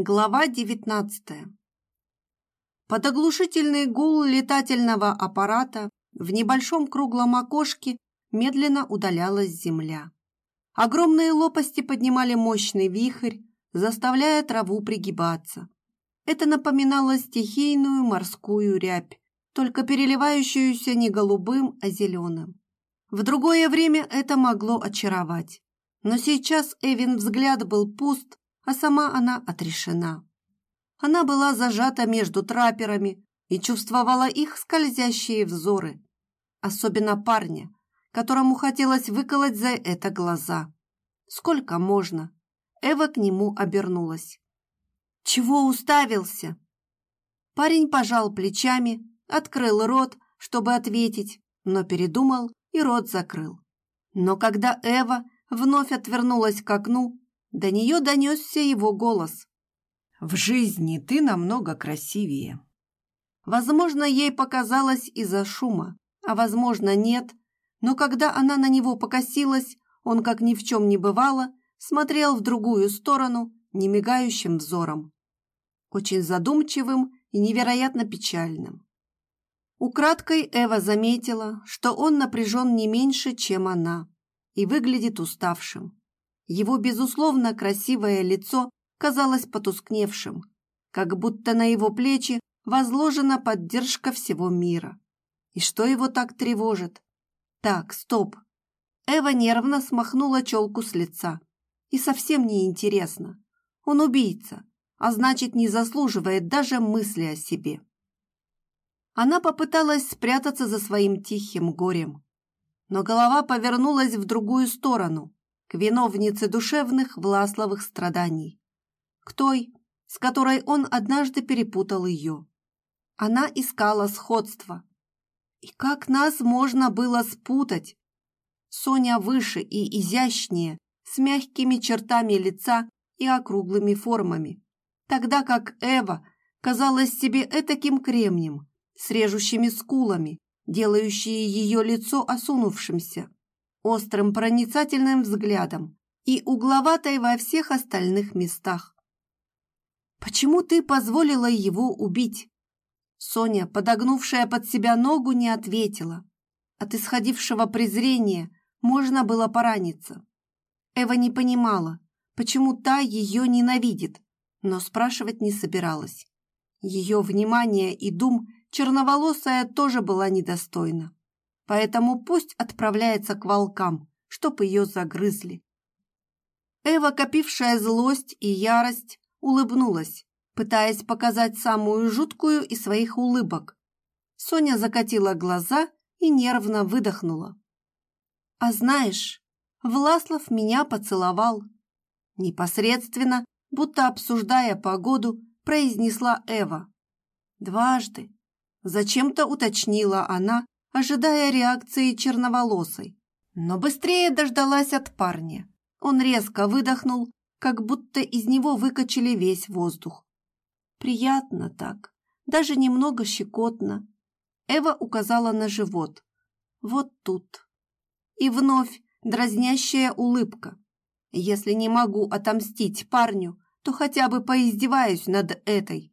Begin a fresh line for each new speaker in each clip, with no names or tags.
Глава 19 Под оглушительный гул летательного аппарата в небольшом круглом окошке медленно удалялась земля. Огромные лопасти поднимали мощный вихрь, заставляя траву пригибаться. Это напоминало стихийную морскую рябь, только переливающуюся не голубым, а зеленым. В другое время это могло очаровать. Но сейчас Эвин взгляд был пуст, а сама она отрешена. Она была зажата между траперами и чувствовала их скользящие взоры. Особенно парня, которому хотелось выколоть за это глаза. Сколько можно? Эва к нему обернулась. «Чего уставился?» Парень пожал плечами, открыл рот, чтобы ответить, но передумал и рот закрыл. Но когда Эва вновь отвернулась к окну, до нее донесся его голос.
«В жизни ты намного красивее».
Возможно, ей показалось из-за шума, а возможно, нет, но когда она на него покосилась, он, как ни в чем не бывало, смотрел в другую сторону немигающим взором. Очень задумчивым и невероятно печальным. Украдкой Эва заметила, что он напряжен не меньше, чем она, и выглядит уставшим. Его, безусловно, красивое лицо казалось потускневшим, как будто на его плечи возложена поддержка всего мира. И что его так тревожит? Так, стоп. Эва нервно смахнула челку с лица. И совсем не интересно. Он убийца, а значит, не заслуживает даже мысли о себе. Она попыталась спрятаться за своим тихим горем, но голова повернулась в другую сторону, к виновнице душевных Власловых страданий, к той, с которой он однажды перепутал ее. Она искала сходство. И как нас можно было спутать? Соня выше и изящнее, с мягкими чертами лица и округлыми формами, тогда как Эва казалась себе этаким кремнем, с режущими скулами, делающие ее лицо осунувшимся, острым проницательным взглядом и угловатой во всех остальных местах. «Почему ты позволила его убить?» Соня, подогнувшая под себя ногу, не ответила. От исходившего презрения можно было пораниться. Эва не понимала, почему та ее ненавидит, но спрашивать не собиралась. Ее внимание и дум черноволосая тоже была недостойна. Поэтому пусть отправляется к волкам, чтоб ее загрызли. Эва, копившая злость и ярость, улыбнулась, пытаясь показать самую жуткую из своих улыбок. Соня закатила глаза и нервно выдохнула. «А знаешь, Власлов меня поцеловал». Непосредственно, будто обсуждая погоду, произнесла Эва. «Дважды, Зачем-то уточнила она, ожидая реакции черноволосой. Но быстрее дождалась от парня. Он резко выдохнул, как будто из него выкачали весь воздух. Приятно так, даже немного щекотно. Эва указала на живот. Вот тут. И вновь дразнящая улыбка. Если не могу отомстить парню, то хотя бы поиздеваюсь над этой.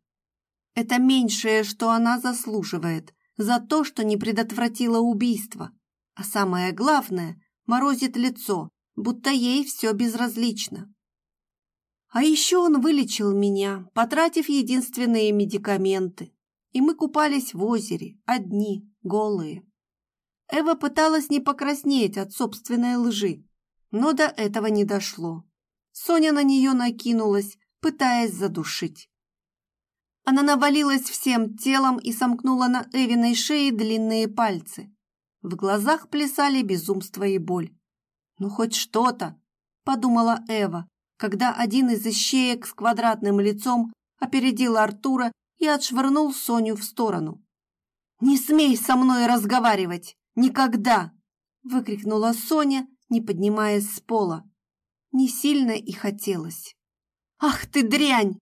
Это меньшее, что она заслуживает, за то, что не предотвратила убийство. А самое главное, морозит лицо, будто ей все безразлично. А еще он вылечил меня, потратив единственные медикаменты. И мы купались в озере, одни, голые. Эва пыталась не покраснеть от собственной лжи, но до этого не дошло. Соня на нее накинулась, пытаясь задушить. Она навалилась всем телом и сомкнула на Эвиной шее длинные пальцы. В глазах плясали безумство и боль. «Ну, хоть что-то!» – подумала Эва, когда один из ищеек с квадратным лицом опередил Артура и отшвырнул Соню в сторону. «Не смей со мной разговаривать! Никогда!» – выкрикнула Соня, не поднимаясь с пола. Не сильно и хотелось. «Ах ты дрянь!»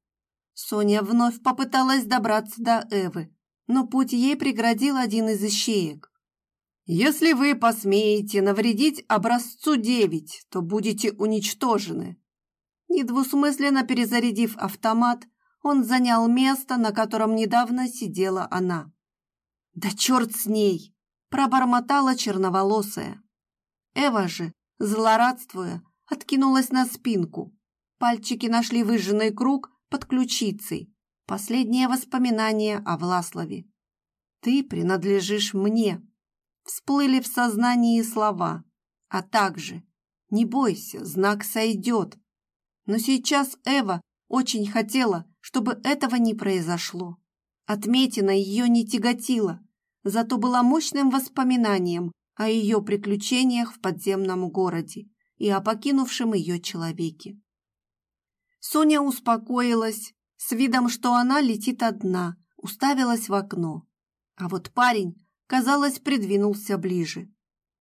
Соня вновь попыталась добраться до Эвы, но путь ей преградил один из ищеек. «Если вы посмеете навредить образцу девять, то будете уничтожены». Недвусмысленно перезарядив автомат, он занял место, на котором недавно сидела она. «Да черт с ней!» – пробормотала черноволосая. Эва же, злорадствуя, откинулась на спинку. Пальчики нашли выжженный круг под ключицей. Последнее воспоминание о Власлове. «Ты принадлежишь мне», всплыли в сознании слова, а также «Не бойся, знак сойдет». Но сейчас Эва очень хотела, чтобы этого не произошло. Отметина ее не тяготила, зато была мощным воспоминанием о ее приключениях в подземном городе и о покинувшем ее человеке. Соня успокоилась, с видом, что она летит одна, уставилась в окно. А вот парень казалось, придвинулся ближе.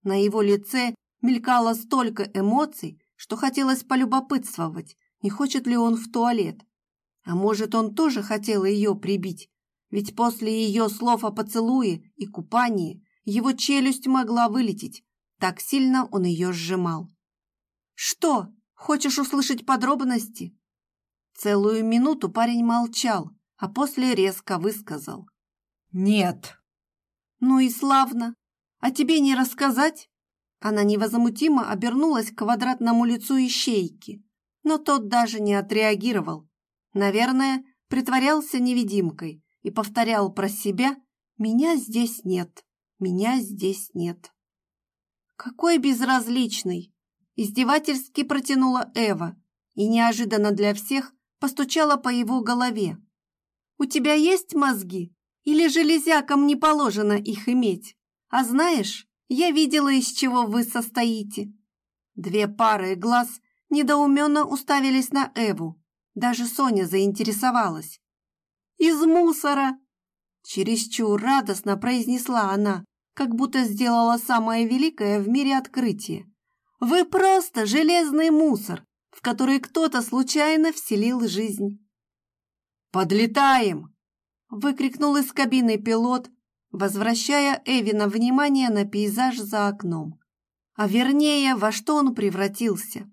На его лице мелькало столько эмоций, что хотелось полюбопытствовать, не хочет ли он в туалет. А может, он тоже хотел ее прибить, ведь после ее слов о поцелуе и купании его челюсть могла вылететь, так сильно он ее сжимал. «Что, хочешь услышать подробности?» Целую минуту парень молчал, а после резко высказал.
«Нет».
«Ну и славно! А тебе не рассказать?» Она невозмутимо обернулась к квадратному лицу ищейки, но тот даже не отреагировал. Наверное, притворялся невидимкой и повторял про себя «Меня здесь нет, меня здесь нет». «Какой безразличный!» Издевательски протянула Эва и неожиданно для всех постучала по его голове. «У тебя есть мозги? Или железякам не положено их иметь? А знаешь, я видела, из чего вы состоите». Две пары глаз недоуменно уставились на Эву. Даже Соня заинтересовалась. «Из мусора!» Чересчур радостно произнесла она, как будто сделала самое великое в мире открытие. «Вы просто железный мусор, в который кто-то случайно вселил жизнь».
«Подлетаем!»
выкрикнул из кабины пилот, возвращая Эвина внимание на пейзаж за окном. А вернее, во что он превратился.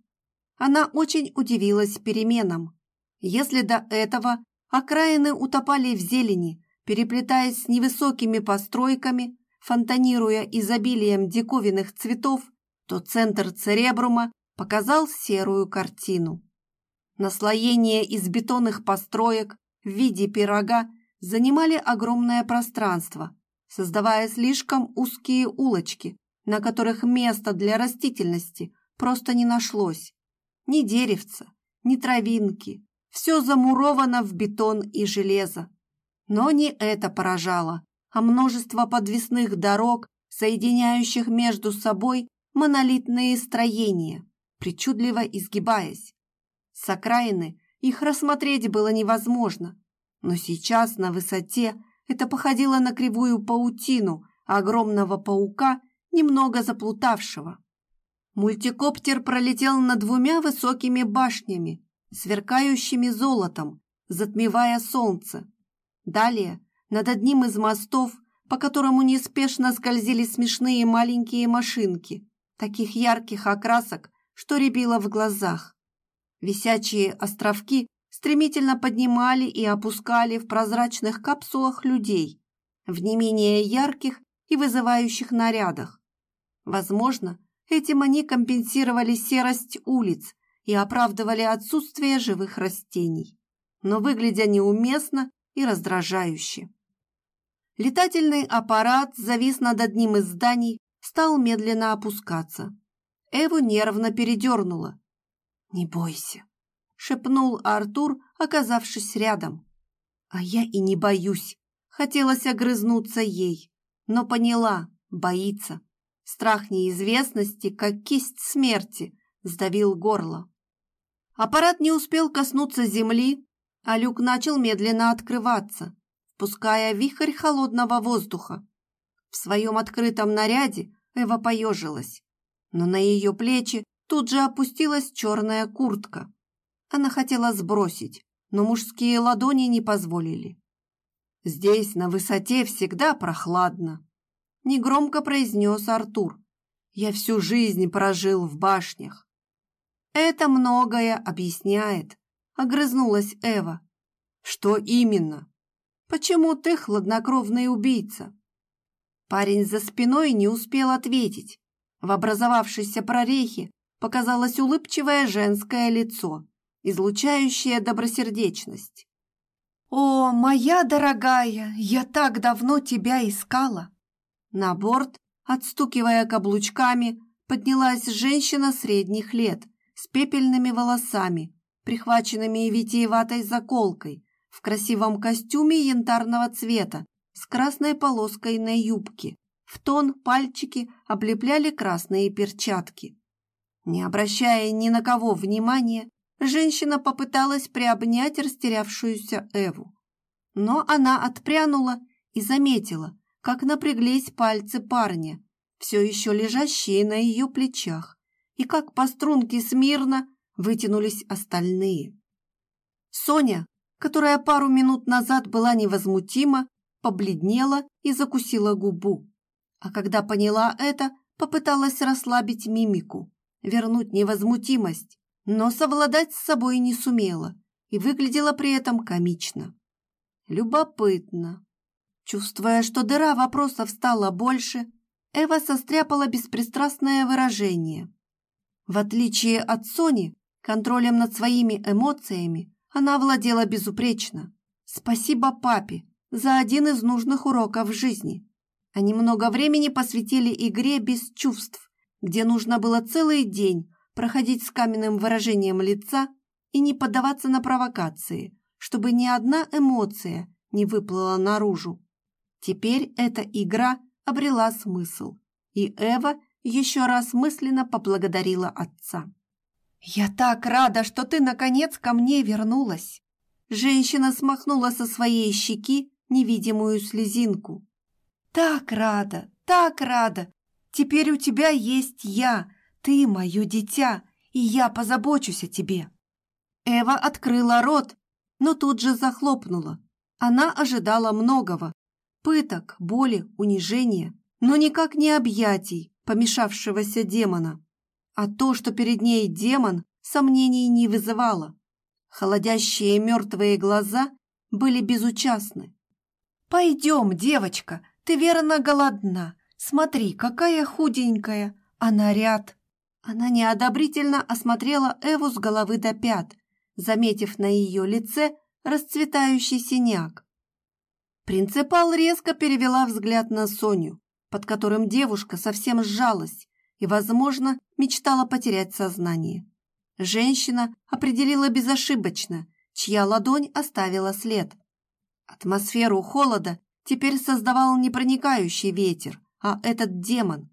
Она очень удивилась переменам. Если до этого окраины утопали в зелени, переплетаясь с невысокими постройками, фонтанируя изобилием диковинных цветов, то центр Церебрума показал серую картину. Наслоение из бетонных построек в виде пирога занимали огромное пространство, создавая слишком узкие улочки, на которых места для растительности просто не нашлось. Ни деревца, ни травинки, все замуровано в бетон и железо. Но не это поражало, а множество подвесных дорог, соединяющих между собой монолитные строения, причудливо изгибаясь. С окраины их рассмотреть было невозможно, но сейчас на высоте это походило на кривую паутину огромного паука, немного заплутавшего. Мультикоптер пролетел над двумя высокими башнями, сверкающими золотом, затмевая солнце. Далее, над одним из мостов, по которому неспешно скользили смешные маленькие машинки, таких ярких окрасок, что рябило в глазах. Висячие островки стремительно поднимали и опускали в прозрачных капсулах людей в не менее ярких и вызывающих нарядах. Возможно, этим они компенсировали серость улиц и оправдывали отсутствие живых растений, но выглядя неуместно и раздражающе. Летательный аппарат завис над одним из зданий, стал медленно опускаться. Эву нервно передернуло. «Не бойся, шепнул Артур, оказавшись рядом. А я и не боюсь. Хотелось огрызнуться ей, но поняла, боится. Страх неизвестности, как кисть смерти, сдавил горло. Аппарат не успел коснуться земли, а люк начал медленно открываться, впуская вихрь холодного воздуха. В своем открытом наряде Эва поежилась, но на ее плечи тут же опустилась черная куртка. Она хотела сбросить, но мужские ладони не позволили. «Здесь, на высоте, всегда прохладно», — негромко произнес Артур. «Я всю жизнь прожил в башнях». «Это многое объясняет», — огрызнулась Эва.
Что именно?
Почему ты хладнокровный убийца? Парень за спиной не успел ответить. В образовавшейся прорехе показалось улыбчивое женское лицо, излучающее добросердечность. «О, моя дорогая, я так давно тебя искала!» На борт, отстукивая каблучками, поднялась женщина средних лет с пепельными волосами, прихваченными витиеватой заколкой, в красивом костюме янтарного цвета с красной полоской на юбке. В тон пальчики облепляли красные перчатки. Не обращая ни на кого внимания, женщина попыталась приобнять растерявшуюся Эву. Но она отпрянула и заметила, как напряглись пальцы парня, все еще лежащие на ее плечах, и как по струнке смирно вытянулись остальные. Соня, которая пару минут назад была невозмутима, побледнела и закусила губу. А когда поняла это, попыталась расслабить мимику, вернуть невозмутимость, но совладать с собой не сумела и выглядела при этом комично. Любопытно. Чувствуя, что дыра вопросов стала больше, Эва состряпала беспристрастное выражение. В отличие от Сони, контролем над своими эмоциями она владела безупречно. Спасибо папе за один из нужных уроков жизни. Они много времени посвятили игре без чувств, где нужно было целый день проходить с каменным выражением лица и не поддаваться на провокации, чтобы ни одна эмоция не выплыла наружу. Теперь эта игра обрела смысл, и Эва еще раз мысленно поблагодарила отца. «Я так рада, что ты, наконец, ко мне вернулась!» Женщина смахнула со своей щеки невидимую слезинку. «Так рада, так рада! Теперь у тебя есть я, ты мое дитя, и я позабочусь о тебе!» Эва открыла рот, но тут же захлопнула. Она ожидала многого. Пыток, боли, унижения, но никак не объятий помешавшегося демона. А то, что перед ней демон, сомнений не вызывало. Холодящие мертвые глаза были безучастны. «Пойдем, девочка, ты верно голодна. Смотри, какая худенькая, а наряд!» Она неодобрительно осмотрела Эву с головы до пят, заметив на ее лице расцветающий синяк. Принципал резко перевела взгляд на Соню, под которым девушка совсем сжалась, и, возможно, мечтала потерять сознание. Женщина определила безошибочно, чья ладонь оставила след. Атмосферу холода теперь создавал не проникающий ветер, а этот демон.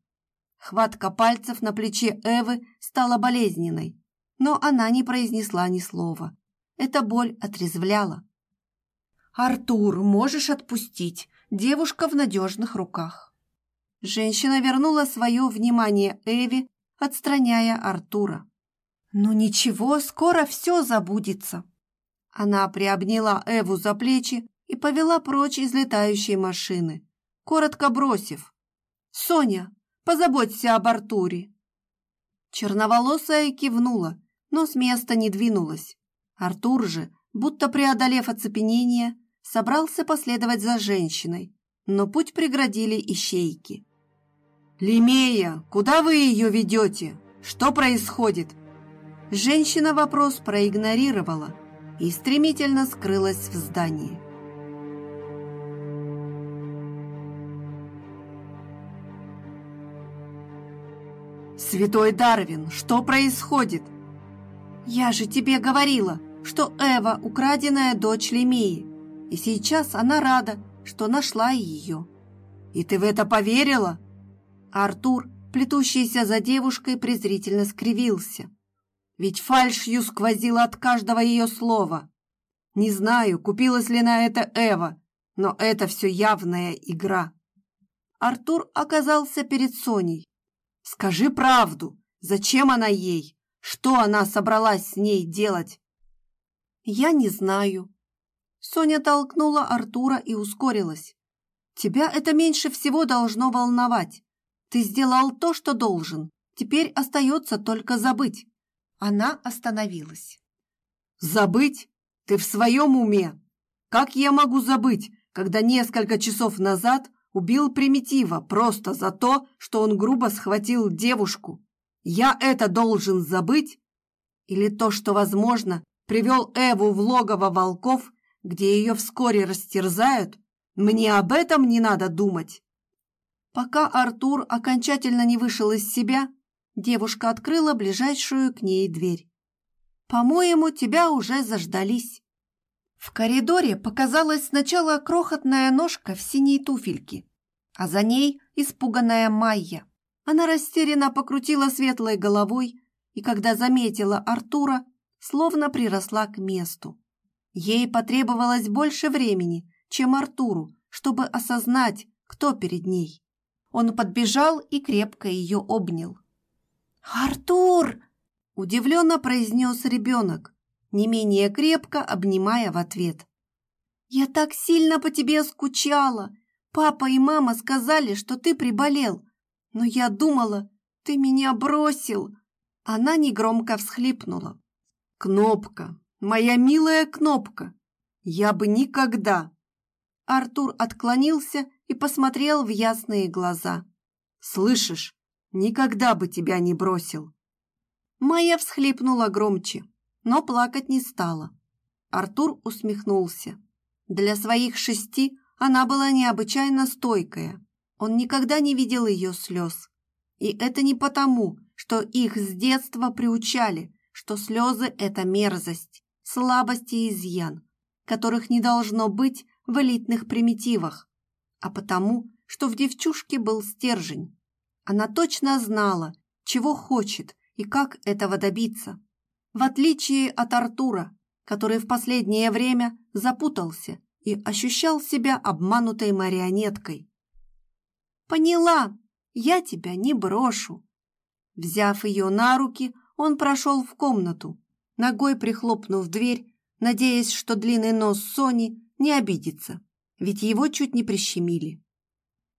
Хватка пальцев на плече Эвы стала болезненной, но она не произнесла ни слова. Эта боль отрезвляла. «Артур, можешь отпустить. Девушка в надежных руках». Женщина вернула свое внимание Эви, отстраняя Артура. «Ну ничего, скоро все забудется». Она приобняла Эву за плечи и повела прочь из летающей машины, коротко бросив. «Соня, позаботься об Артуре». Черноволосая кивнула, но с места не двинулась. Артур же, будто преодолев оцепенение, собрался последовать за женщиной, но путь преградили ищейки. «Лемея, куда вы ее ведете? Что происходит?» Женщина вопрос проигнорировала и стремительно скрылась в здании. «Святой Дарвин, что происходит?» «Я же тебе говорила, что Эва – украденная дочь Лемеи, и сейчас она рада, что нашла ее». «И ты в это поверила?» Артур, плетущийся за девушкой, презрительно скривился. Ведь фальшью сквозила от каждого ее слова. Не знаю, купилась ли на это Эва, но это все явная игра. Артур оказался перед Соней. «Скажи правду, зачем она ей? Что она собралась с ней делать?» «Я не знаю». Соня толкнула Артура и ускорилась. «Тебя это меньше всего должно волновать. Ты сделал то, что должен. Теперь остается только забыть. Она остановилась. Забыть? Ты в своем уме?
Как я могу забыть, когда несколько часов назад убил Примитива просто за то, что он грубо схватил девушку? Я это должен забыть? Или то, что, возможно, привел Эву в логово волков, где ее вскоре растерзают? Мне об этом не надо думать.
Пока Артур окончательно не вышел из себя, девушка открыла ближайшую к ней дверь. «По-моему, тебя уже заждались». В коридоре показалась сначала крохотная ножка в синей туфельке, а за ней испуганная Майя. Она растерянно покрутила светлой головой и, когда заметила Артура, словно приросла к месту. Ей потребовалось больше времени, чем Артуру, чтобы осознать, кто перед ней. Он подбежал и крепко ее обнял. «Артур!» – удивленно произнес ребенок, не менее крепко обнимая в ответ. «Я так сильно по тебе скучала. Папа и мама сказали, что ты приболел, но я думала, ты меня бросил». Она негромко всхлипнула.
«Кнопка, моя милая кнопка, я бы никогда...»
Артур отклонился и посмотрел в ясные глаза.
«Слышишь, никогда бы тебя не бросил!»
Майя всхлипнула громче но плакать не стала. Артур усмехнулся. Для своих шести она была необычайно стойкая. Он никогда не видел ее слез. И это не потому, что их с детства приучали, что слезы – это мерзость, слабость и изъян, которых не должно быть в элитных примитивах, а потому, что в девчушке был стержень. Она точно знала, чего хочет и как этого добиться в отличие от Артура, который в последнее время запутался и ощущал себя обманутой марионеткой. «Поняла, я тебя не брошу». Взяв ее на руки, он прошел в комнату, ногой прихлопнув дверь, надеясь, что длинный нос Сони не обидится, ведь его чуть не прищемили.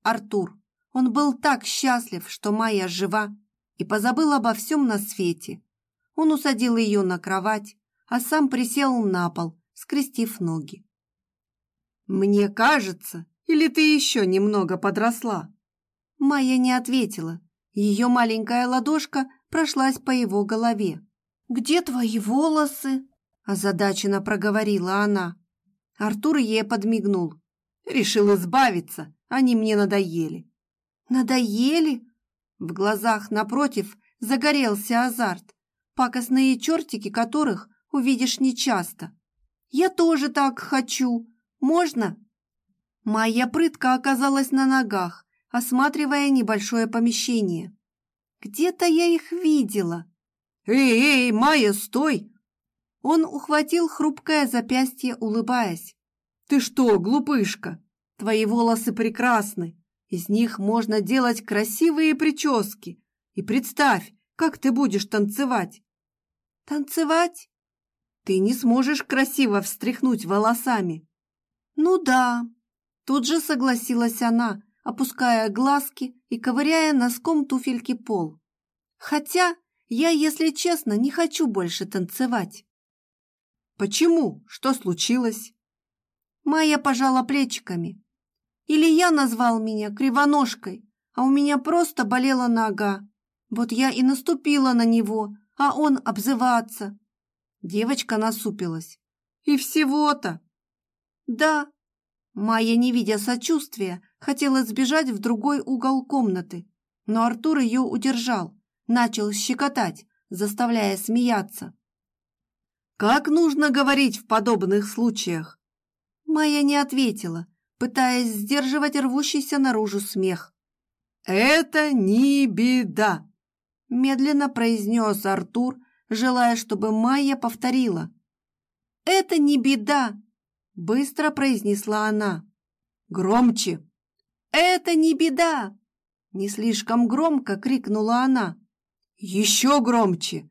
Артур, он был так счастлив, что Майя жива, и позабыл обо всем на свете, он усадил ее на кровать, а сам присел на пол, скрестив ноги.
«Мне кажется, или ты еще немного подросла?»
Майя не ответила. Ее маленькая ладошка прошлась по его голове. «Где твои волосы?» озадаченно проговорила она. Артур ей подмигнул.
«Решил избавиться, они мне надоели».
«Надоели?» В глазах напротив загорелся азарт пакостные чертики которых увидишь нечасто. Я тоже так хочу. Можно? Моя прытка оказалась на ногах, осматривая небольшое помещение. Где-то я их видела.
Эй, эй, Майя, стой!
Он ухватил хрупкое запястье, улыбаясь.
Ты что, глупышка? Твои волосы прекрасны. Из них можно делать красивые прически. И представь, как ты будешь танцевать.
Танцевать?
Ты не сможешь красиво встряхнуть волосами.
Ну да. Тут же согласилась она, опуская глазки и ковыряя носком туфельки пол. Хотя я, если честно, не хочу больше танцевать.
Почему? Что случилось?
Майя пожала плечиками. Или я назвал меня кривоножкой, а у меня просто болела нога. Вот я и наступила на него, а он обзываться. Девочка насупилась. И всего-то. Да. Майя, не видя сочувствия, хотела сбежать в другой угол комнаты, но Артур ее удержал, начал щекотать, заставляя смеяться.
«Как нужно говорить в подобных случаях?»
Майя не ответила, пытаясь сдерживать рвущийся наружу смех.
«Это не беда!»
медленно произнес Артур, желая, чтобы Майя повторила. «Это не беда!» – быстро произнесла она.
«Громче!»
«Это не беда!» – не слишком громко крикнула она.
«Еще громче!»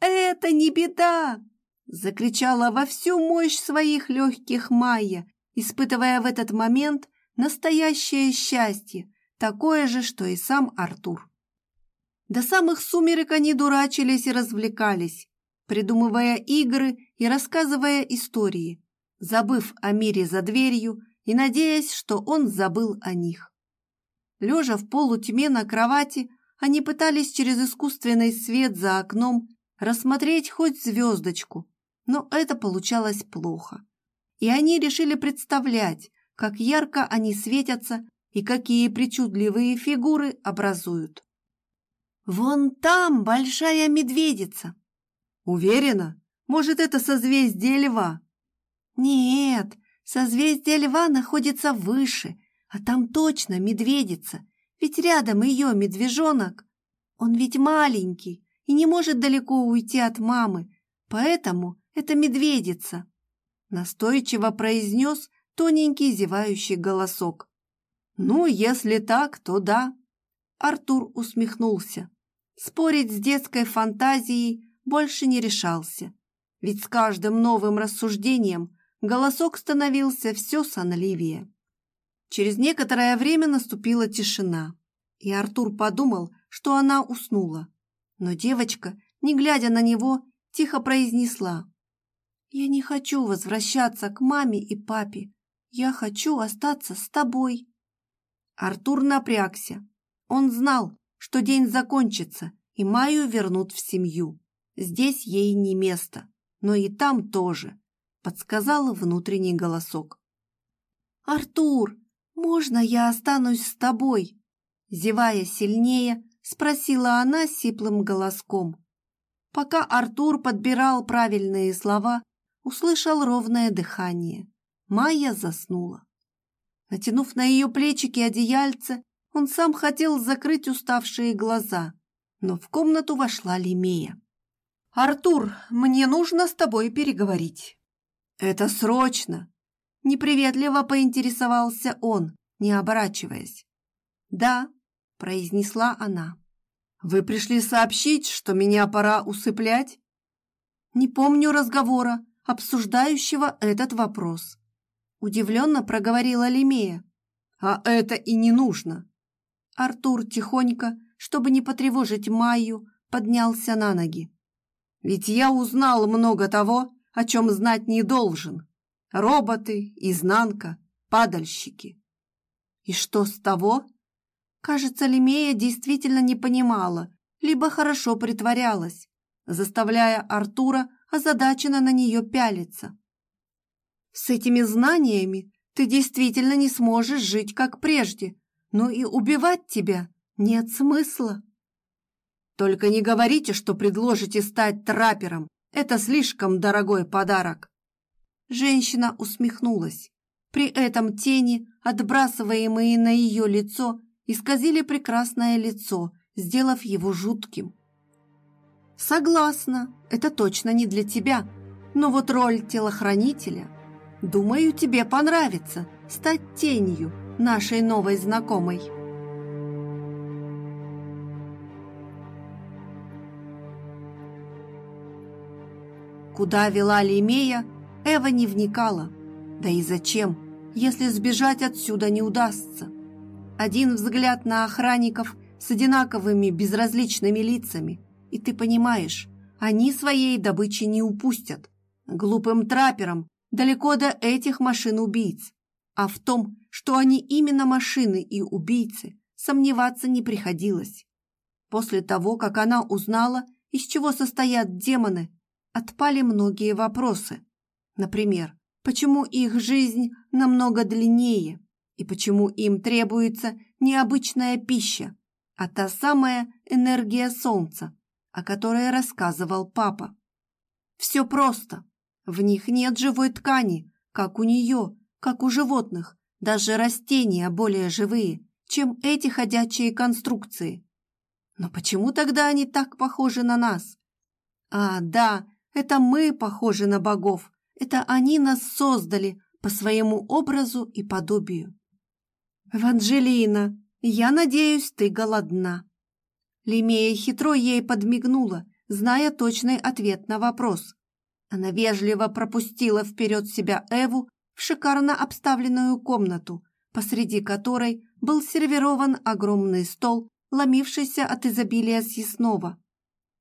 «Это не беда!» – закричала во всю мощь своих легких Майя, испытывая в этот момент настоящее счастье, такое же, что и сам Артур. До самых сумерек они дурачились и развлекались, придумывая игры и рассказывая истории. Забыв о мире за дверью и надеясь, что он забыл о них. Лежа в полутьме на кровати, они пытались через искусственный свет за окном рассмотреть хоть звездочку, но это получалось плохо. И они решили представлять, как ярко они светятся и какие причудливые фигуры образуют. «Вон там большая медведица!» «Уверена? Может, это созвездие льва?» «Нет, созвездие льва находится выше, а там точно медведица, ведь рядом ее медвежонок. Он ведь маленький и не может далеко уйти от мамы, поэтому это медведица», настойчиво произнес тоненький зевающий голосок. «Ну, если так, то да». Артур усмехнулся. Спорить с детской фантазией больше не решался, ведь с каждым новым рассуждением голосок становился все сонливее. Через некоторое время наступила тишина, и Артур подумал, что она уснула. Но девочка, не глядя на него, тихо произнесла. «Я не хочу возвращаться к маме и папе. Я хочу остаться с тобой». Артур напрягся. Он знал, что день закончится, и Майю вернут в семью. Здесь ей не место, но и там тоже, подсказал внутренний голосок. «Артур, можно я останусь с тобой?» Зевая сильнее, спросила она сиплым голоском. Пока Артур подбирал правильные слова, услышал ровное дыхание. Майя заснула. Натянув на ее плечики одеяльце, он сам хотел закрыть уставшие глаза, но в комнату вошла Лемея. «Артур, мне нужно с тобой переговорить». «Это срочно!» Неприветливо поинтересовался он, не оборачиваясь. «Да», — произнесла она. «Вы пришли сообщить, что меня пора усыплять?» «Не помню разговора, обсуждающего этот вопрос», — удивленно проговорила Лемея. «А это и не нужно». Артур тихонько, чтобы не потревожить Майю, поднялся на ноги. Ведь я узнал много того, о чем знать не должен. Роботы, изнанка, падальщики. И что с того? Кажется, Лемея действительно не понимала, либо хорошо притворялась, заставляя Артура озадаченно на нее пялиться. С этими знаниями ты действительно не сможешь жить как прежде, но и убивать тебя нет смысла. Только не говорите, что предложите стать траппером. Это слишком дорогой подарок. Женщина усмехнулась. При этом тени, отбрасываемые на ее лицо, исказили прекрасное лицо, сделав его жутким. Согласна, это точно не для тебя, но вот роль телохранителя, думаю, тебе понравится стать тенью нашей новой знакомой. Куда вела Лемея, Эва не вникала. Да и зачем, если сбежать отсюда не удастся? Один взгляд на охранников с одинаковыми безразличными лицами, и ты понимаешь, они своей добычи не упустят. Глупым трапперам далеко до этих машин-убийц. А в том, что они именно машины и убийцы, сомневаться не приходилось. После того, как она узнала, из чего состоят демоны, отпали многие вопросы. Например, почему их жизнь намного длиннее и почему им требуется не обычная пища, а та самая энергия солнца, о которой рассказывал папа. Все просто. В них нет живой ткани, как у нее, как у животных, даже растения более живые, чем эти ходячие конструкции. Но почему тогда они так похожи на нас? А, да, это мы похожи на богов. Это они нас создали по своему образу и подобию. Эванжелина, я надеюсь, ты голодна. Лемея хитро ей подмигнула, зная точный ответ на вопрос. Она вежливо пропустила вперед себя Эву в шикарно обставленную комнату, посреди которой был сервирован огромный стол, ломившийся от изобилия съестного.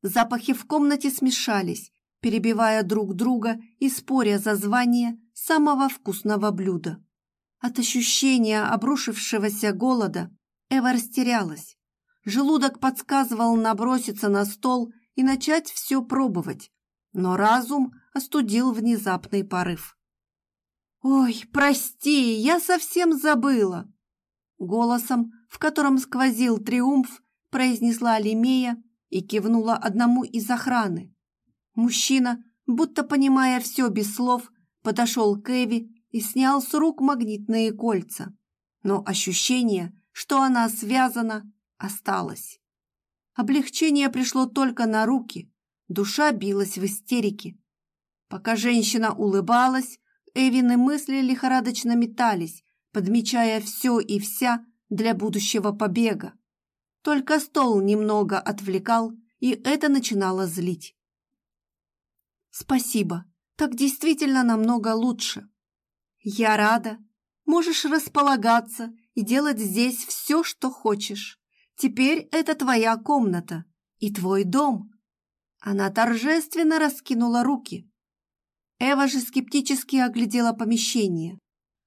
Запахи в комнате смешались, перебивая друг друга и споря за звание самого вкусного блюда. От ощущения обрушившегося голода Эва растерялась. Желудок подсказывал наброситься на стол и начать все пробовать, но разум остудил внезапный порыв. «Ой, прости, я совсем забыла!» Голосом, в котором сквозил триумф, произнесла Лемея и кивнула одному из охраны. Мужчина, будто понимая все без слов, подошел к Эви и снял с рук магнитные кольца. Но ощущение, что она связана, осталось. Облегчение пришло только на руки, душа билась в истерике. Пока женщина улыбалась, Эвины мысли лихорадочно метались, подмечая все и вся для будущего побега. Только стол немного отвлекал, и это начинало злить. «Спасибо, так действительно намного лучше. Я рада. Можешь располагаться и делать здесь все, что хочешь. Теперь это твоя комната и твой дом». Она торжественно раскинула руки. Эва же скептически оглядела помещение.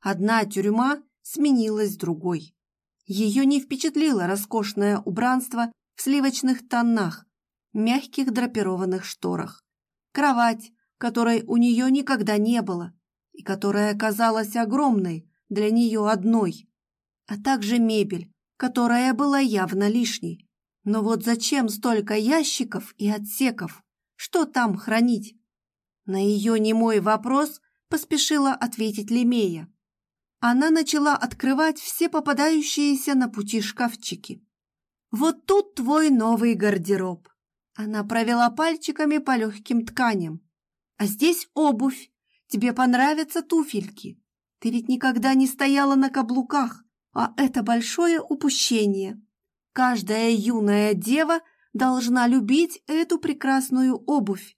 Одна тюрьма сменилась другой. Ее не впечатлило роскошное убранство в сливочных тонах, мягких драпированных шторах. Кровать, которой у нее никогда не было, и которая казалась огромной для нее одной, а также мебель, которая была явно лишней. Но вот зачем столько ящиков и отсеков? Что там хранить? На ее немой вопрос поспешила ответить Лемея она начала открывать все попадающиеся на пути шкафчики. «Вот тут твой новый гардероб». Она провела пальчиками по легким тканям. «А здесь обувь. Тебе понравятся туфельки. Ты ведь никогда не стояла на каблуках, а это большое упущение. Каждая юная дева должна любить эту прекрасную обувь».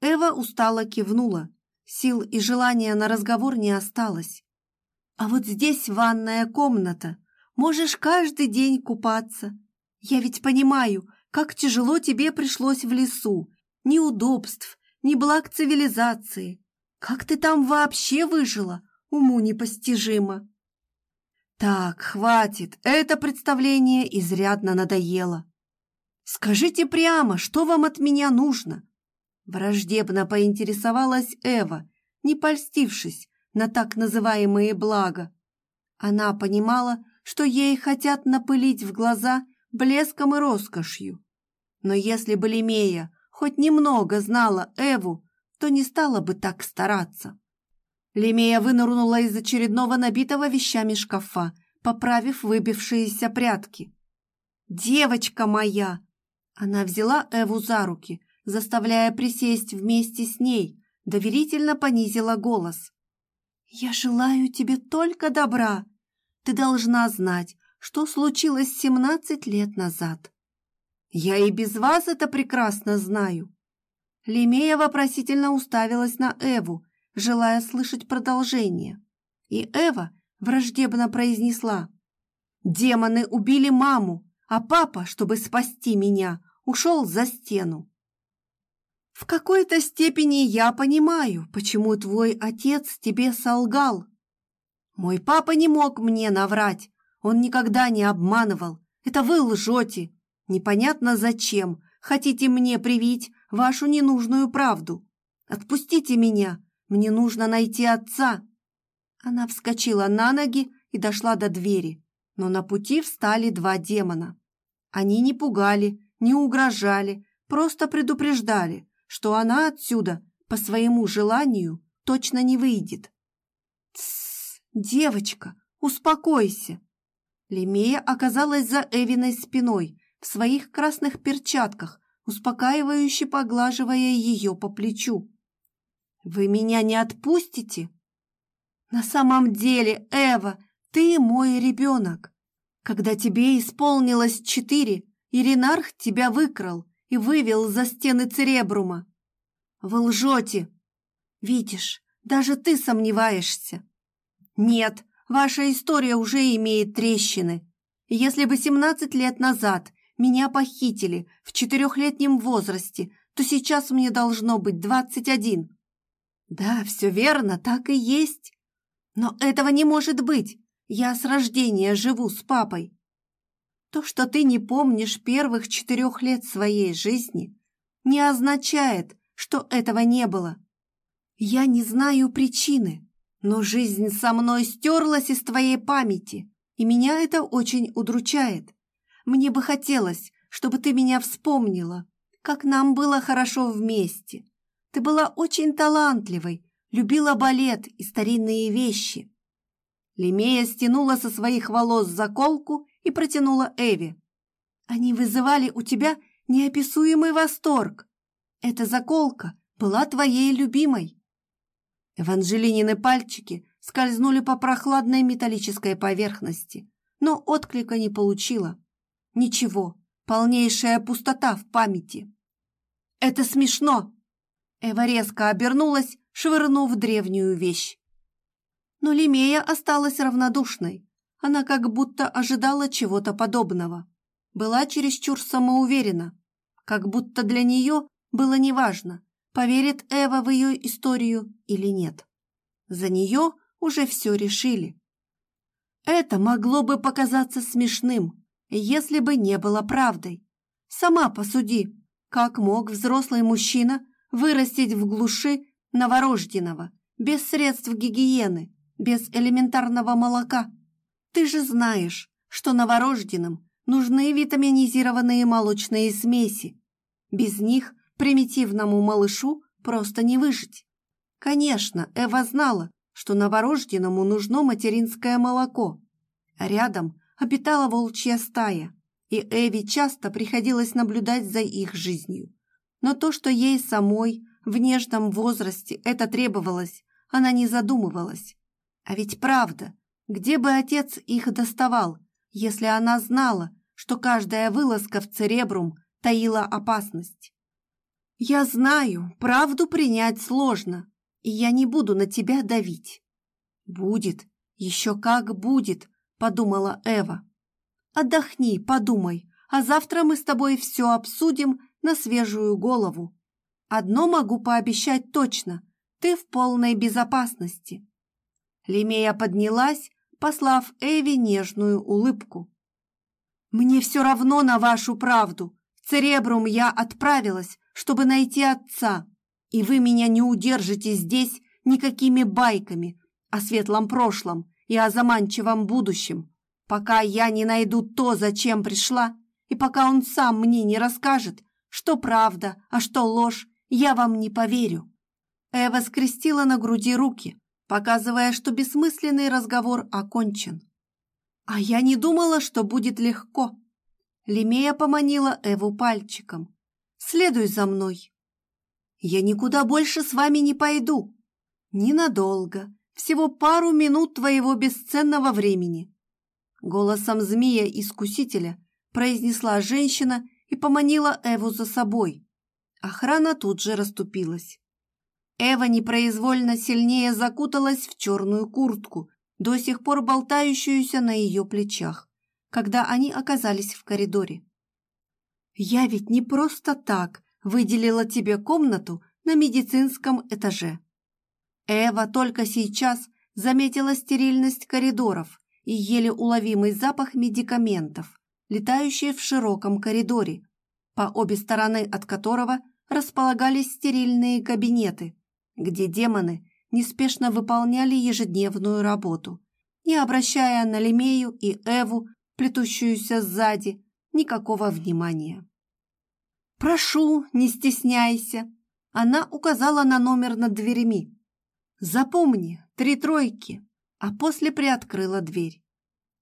Эва устало кивнула. Сил и желания на разговор не осталось. А вот здесь ванная комната. Можешь каждый день купаться. Я ведь понимаю, как тяжело тебе пришлось в лесу. Ни удобств, ни благ цивилизации. Как ты там вообще выжила? Уму непостижимо. Так, хватит, это представление изрядно надоело. Скажите прямо, что вам от меня нужно? Враждебно поинтересовалась Эва, не польстившись, на так называемые блага. Она понимала, что ей хотят напылить в глаза блеском и роскошью. Но если бы Лемея хоть немного знала Эву, то не стала бы так стараться. Лемея вынырнула из очередного набитого вещами шкафа, поправив выбившиеся прятки. «Девочка моя!» Она взяла Эву за руки, заставляя присесть вместе с ней, доверительно понизила голос. «Я желаю тебе только добра. Ты должна знать, что случилось семнадцать лет назад. Я и без вас это прекрасно знаю». Лемея вопросительно уставилась на Эву, желая слышать продолжение. И Эва враждебно произнесла. «Демоны убили маму, а папа, чтобы спасти меня, ушел за стену. В какой-то степени я понимаю, почему твой отец тебе солгал. Мой папа не мог мне наврать, он никогда не обманывал. Это вы лжете. Непонятно зачем. Хотите мне привить вашу ненужную правду. Отпустите меня, мне нужно найти отца. Она вскочила на ноги и дошла до двери, но на пути встали два демона. Они не пугали, не угрожали, просто предупреждали, что она отсюда по своему желанию точно не выйдет. «Тссс, девочка, успокойся!» Лемея оказалась за Эвиной спиной в своих красных перчатках, успокаивающе поглаживая ее по плечу. «Вы меня не отпустите?» «На самом деле, Эва, ты мой ребенок. Когда тебе исполнилось четыре, Иринарх тебя выкрал, и вывел за стены Церебрума. Вы лжете. Видишь, даже ты сомневаешься. Нет, ваша история уже имеет трещины. Если бы 17 лет назад меня похитили в четырехлетнем возрасте, то сейчас мне должно быть двадцать один. Да, все верно, так и есть. Но этого не может быть. Я с рождения живу с папой. То, что ты не помнишь первых четырех лет своей жизни, не означает, что этого не было. Я не знаю причины, но жизнь со мной стерлась из твоей памяти, и меня это очень удручает. Мне бы хотелось, чтобы ты меня вспомнила, как нам было хорошо вместе. Ты была очень талантливой, любила балет и старинные вещи. Лемея стянула со своих волос заколку и протянула Эви. Они вызывали у тебя неописуемый восторг. Эта заколка была твоей любимой. Эванжелинины пальчики скользнули по прохладной металлической поверхности, но отклика не получила. Ничего, полнейшая пустота в памяти. «Это смешно!» Эва резко обернулась, швырнув древнюю вещь. Но Лемея осталась равнодушной. Она как будто ожидала чего-то подобного. Была чересчур самоуверена, как будто для нее было неважно, поверит Эва в ее историю или нет. За нее уже все решили. Это могло бы показаться смешным, если бы не было правдой. Сама посуди, как мог взрослый мужчина вырастить в глуши новорожденного, без средств гигиены, без элементарного молока? Ты же знаешь, что новорожденным нужны витаминизированные молочные смеси. Без них примитивному малышу просто не выжить. Конечно, Эва знала, что новорожденному нужно материнское молоко. Рядом обитала волчья стая, и Эви часто приходилось наблюдать за их жизнью. Но то, что ей самой в нежном возрасте это требовалось, она не задумывалась. А ведь правда, где бы отец их доставал, если она знала, что каждая вылазка в церебрум таила опасность? «Я знаю, правду принять сложно, и я не буду на тебя давить». «Будет, еще как будет», — подумала Эва. Отдохни, подумай, а завтра мы с тобой все обсудим на свежую голову. Одно могу пообещать точно, ты в полной безопасности. Лемея поднялась, послав Эви нежную улыбку. «Мне все равно на вашу правду. В Церебрум я отправилась, чтобы найти отца, и вы меня не удержите здесь никакими байками о светлом прошлом и о заманчивом будущем. Пока я не найду то, зачем пришла, и пока он сам мне не расскажет, что правда, а что ложь, я вам не поверю». Эва скрестила на груди руки, показывая, что бессмысленный разговор окончен. «А я не думала, что будет легко». Лемея поманила Эву пальчиком. «Следуй за мной». «Я никуда больше с вами не пойду». «Ненадолго, всего пару минут твоего бесценного времени. Голосом змея-искусителя произнесла женщина и поманила Эву за собой. Охрана тут же расступилась. Эва непроизвольно сильнее закуталась в черную куртку, до сих пор болтающуюся на ее плечах, когда они оказались в коридоре. «Я ведь не просто так выделила тебе комнату на медицинском этаже». Эва только сейчас заметила стерильность коридоров и еле уловимый запах медикаментов, летающие в широком коридоре, по обе стороны от которого располагались стерильные кабинеты, где демоны неспешно выполняли ежедневную работу, не обращая на Лемею и Эву, плетущуюся сзади, никакого внимания. «Прошу, не стесняйся!» Она указала на номер над дверями. «Запомни, три тройки!» а после приоткрыла дверь.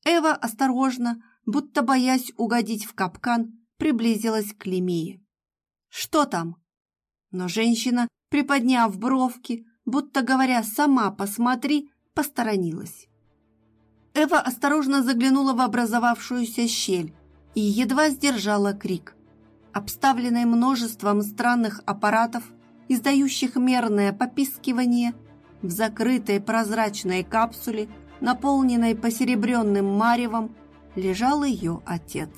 Эва осторожно, будто боясь угодить в капкан, приблизилась к Лемее. «Что там?» Но женщина, приподняв бровки, будто говоря «сама посмотри», посторонилась. Эва осторожно заглянула в образовавшуюся щель и едва сдержала крик. Обставленный множеством странных аппаратов, издающих мерное попискивание, в закрытой прозрачной капсуле, наполненной посеребренным маревом, лежал ее отец.